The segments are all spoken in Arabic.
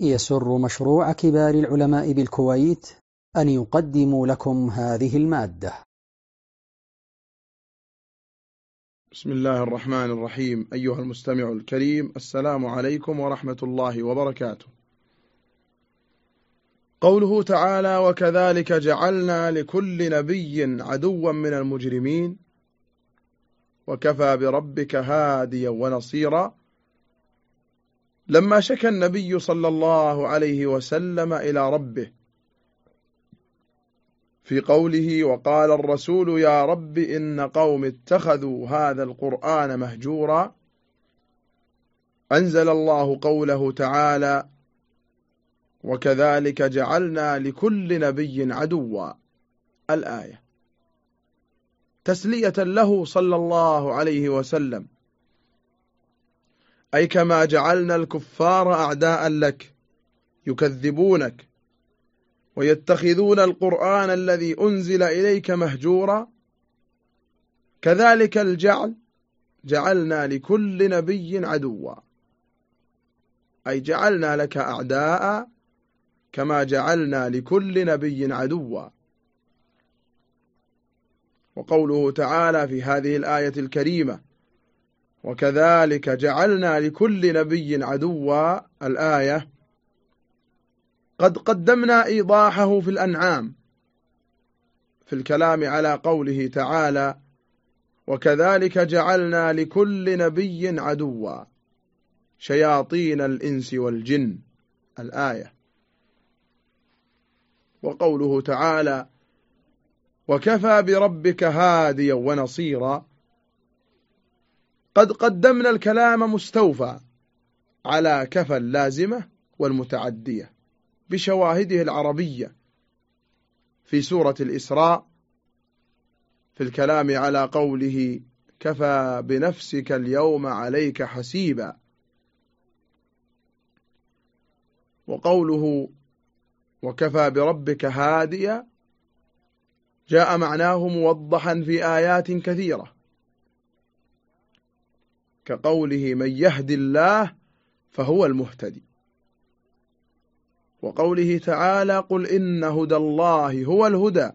يسر مشروع كبار العلماء بالكويت أن يقدم لكم هذه المادة. بسم الله الرحمن الرحيم. أيها المستمع الكريم السلام عليكم ورحمة الله وبركاته. قوله تعالى وكذلك جعلنا لكل نبي عدوا من المجرمين وكفى بربك هاديا ونصيرا لما شكى النبي صلى الله عليه وسلم إلى ربه في قوله وقال الرسول يا رب إن قوم اتخذوا هذا القرآن مهجورا أنزل الله قوله تعالى وكذلك جعلنا لكل نبي عدوا الآية. تسلية له صلى الله عليه وسلم. أي كما جعلنا الكفار أعداء لك يكذبونك ويتخذون القرآن الذي أنزل إليك مهجورا. كذلك الجعل جعلنا لكل نبي عدوا. أي جعلنا لك أعداء كما جعلنا لكل نبي عدوا. وقوله تعالى في هذه الآية الكريمة وكذلك جعلنا لكل نبي عدوا. الآية قد قدمنا إيضاحه في الأنعام في الكلام على قوله تعالى وكذلك جعلنا لكل نبي عدوا. شياطين الإنس والجن. الآية وقوله تعالى وكفى بربك هاديا ونصيرا. قد قدمنا الكلام مستوفى على كفى اللازمة والمتعدية بشواهده العربية في سورة الإسراء في الكلام على قوله كفى بنفسك اليوم عليك حسيبا. وقوله وكفى بربك هاديا جاء معناه موضحا في آيات كثيرة. كقوله من يهدي الله فهو المهتدي. وقوله تعالى قل إن هدى الله هو الهدى.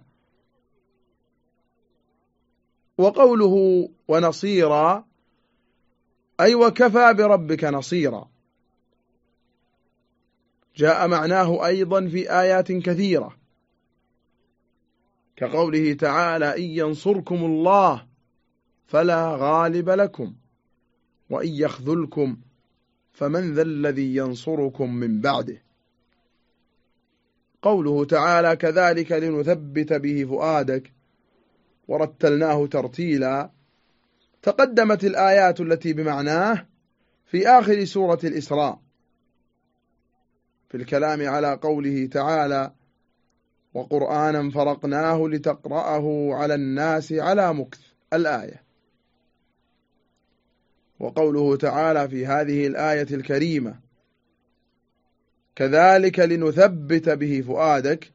وقوله ونصيرا أي وكفى بربك نصيرا. جاء معناه أيضا في آيات كثيرة. كقوله تعالى إن ينصركم الله فلا غالب لكم. وإن يخذلكم فمن ذا الذي ينصركم من بعده. قوله تعالى كذلك لنثبت به فؤادك ورتلناه ترتيلا. تقدمت الآيات التي بمعناه في آخر سورة الإسراء. في الكلام على قوله تعالى وقرآنا فرقناه لتقرأه على الناس على مكث. الآية. وقوله تعالى في هذه الآية الكريمة كذلك لنثبت به فؤادك.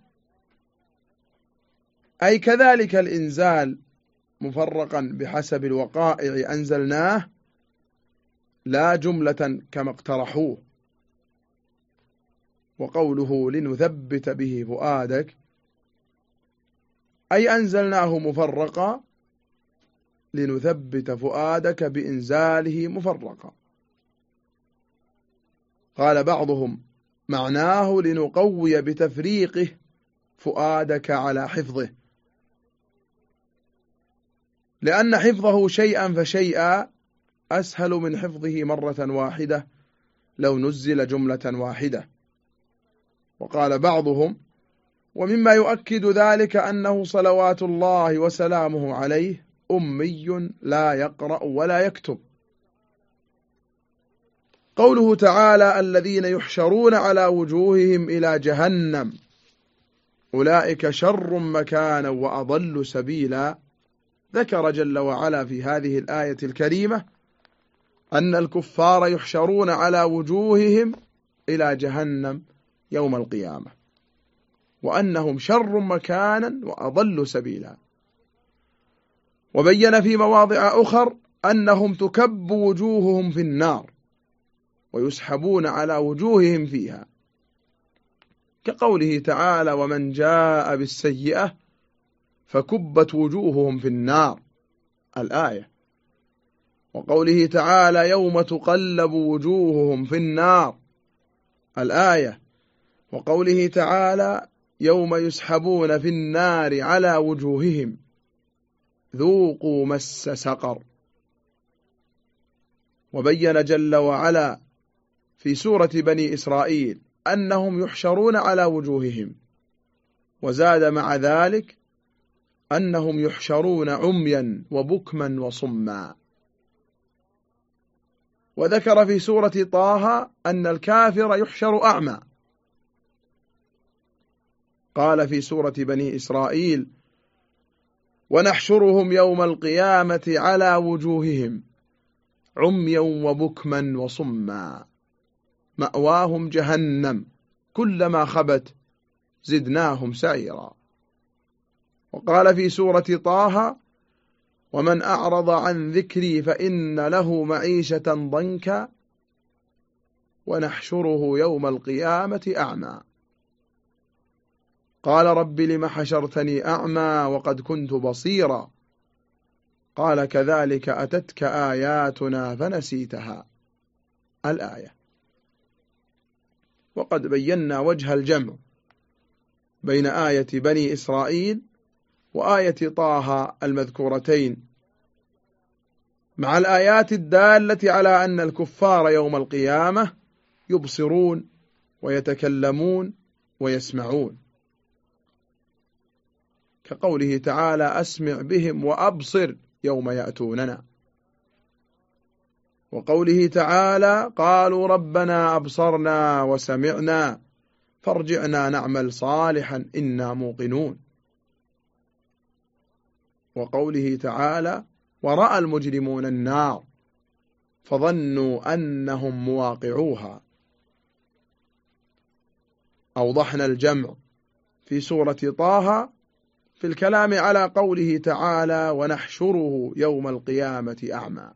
أي كذلك الإنزال مفرقا بحسب الوقائع أنزلناه لا جملة كما اقترحوه. وقوله لنثبت به فؤادك أي أنزلناه مفرقا لنثبت فؤادك بإنزاله مفرقا. قال بعضهم معناه لنقوي بتفريقه فؤادك على حفظه. لأن حفظه شيئا فشيئا أسهل من حفظه مرة واحدة لو نزل جملة واحدة. وقال بعضهم ومما يؤكد ذلك أنه صلوات الله وسلامه عليه أمي لا يقرأ ولا يكتب. قوله تعالى الذين يحشرون على وجوههم إلى جهنم. أولئك شر مكانا وأضل سبيلا. ذكر جل وعلا في هذه الآية الكريمة أن الكفار يحشرون على وجوههم إلى جهنم يوم القيامة وأنهم شر مكانا وأضل سبيلا. وبين في مواضع أخر أنهم تكب وجوههم في النار ويسحبون على وجوههم فيها. كقوله تعالى ومن جاء بالسيئة فكبت وجوههم في النار الآية. وقوله تعالى يوم تقلب وجوههم في النار الآية. وقوله تعالى يوم يسحبون في النار على وجوههم ذوقوا مس سقر. وبين جل وعلا في سورة بني إسرائيل أنهم يحشرون على وجوههم. وزاد مع ذلك أنهم يحشرون عميا وبكما وصما. وذكر في سورة طه أن الكافر يحشر أعمى. قال في سورة بني إسرائيل ونحشرهم يوم القيامة على وجوههم عميا وبكما وصما. مأواهم جهنم كلما خبت زدناهم سعيرا. وقال في سورة طه ومن أعرض عن ذكري فإن له معيشة ضنكا ونحشره يوم القيامة أعمى. قال رب لم حشرتني أعمى وقد كنت بصيرا. قال كذلك أتتك آياتنا فنسيتها. الآية. وقد بينا وجه الجمع بين آية بني إسرائيل وآية طه المذكورتين. مع الآيات الدالة على أن الكفار يوم القيامة يبصرون ويتكلمون ويسمعون. كقوله تعالى أسمع بهم وأبصر يوم يأتوننا. وقوله تعالى قالوا ربنا أبصرنا وسمعنا فارجعنا نعمل صالحا إنا موقنون. وقوله تعالى ورأى المجرمون النار فظنوا أنهم مواقعوها. أوضحنا الجمع في سورة طه في الكلام على قوله تعالى ونحشره يوم القيامة أعمى.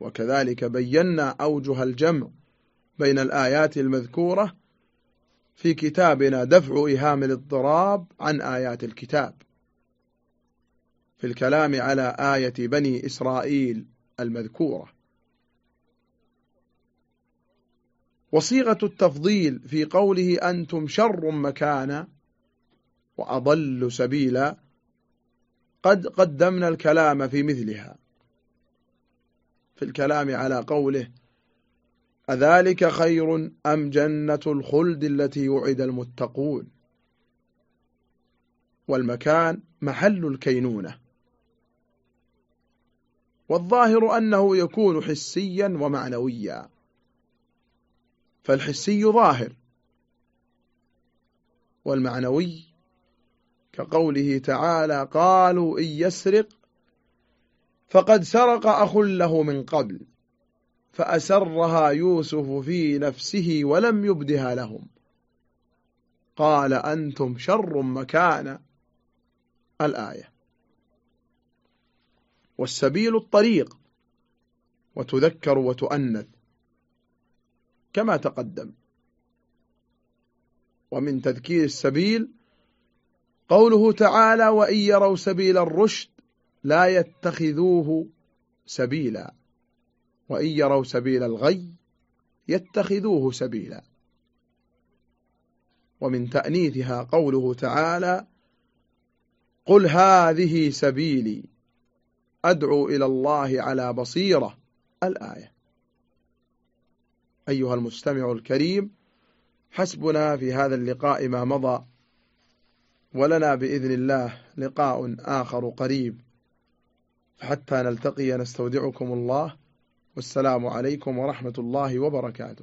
وكذلك بينا أوجه الجمع بين الآيات المذكورة في كتابنا دفع إهام الاضطراب عن آيات الكتاب. في الكلام على آية بني إسرائيل المذكورة. وصيغة التفضيل في قوله أنتم شر مكانا وأضل سبيلا قد قدمنا الكلام في مثلها. في الكلام على قوله أذلك خير أم جنة الخلد التي وعد المتقون؟ والمكان محل الكينونة. والظاهر أنه يكون حسيا ومعنويا. فالحسي ظاهر والمعنوي كقوله تعالى قالوا إن يسرق فقد سرق أخ له من قبل فأسرها يوسف في نفسه ولم يبدها لهم قال أنتم شر مكانا الآية والسبيل الطريق وتذكر وتؤنث كما تقدم. ومن تذكير السبيل قوله تعالى وإن يروا سبيل الرشد لا يتخذوه سبيلا. وإن يروا سبيل الغي يتخذوه سبيلا. ومن تأنيثها قوله تعالى قل هذه سبيلي. أدعو إلى الله على بصيرة. الآية. أيها المستمع الكريم حسبنا في هذا اللقاء ما مضى ولنا بإذن الله لقاء آخر قريب. حتى نلتقي نستودعكم الله والسلام عليكم ورحمة الله وبركاته.